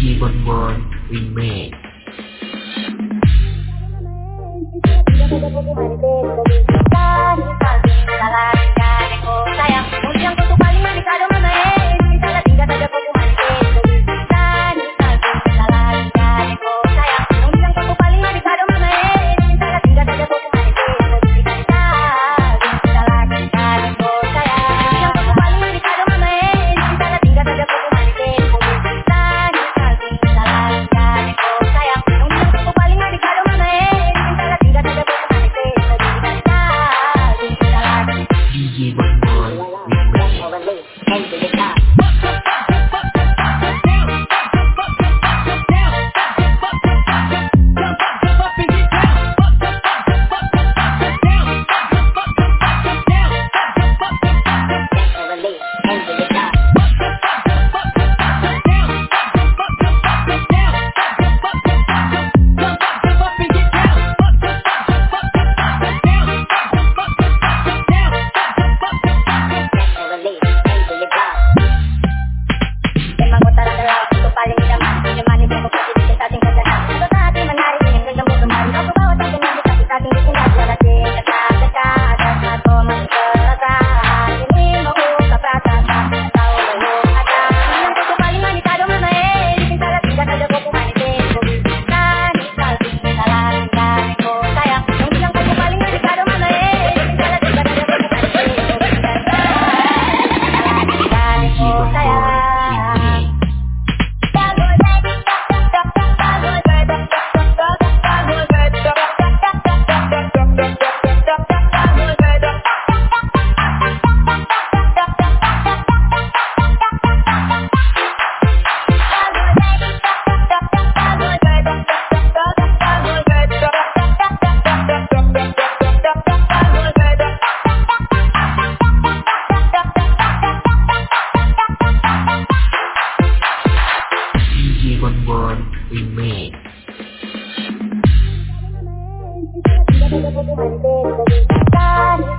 DJ Bonbon Remake Sayang, Thank you.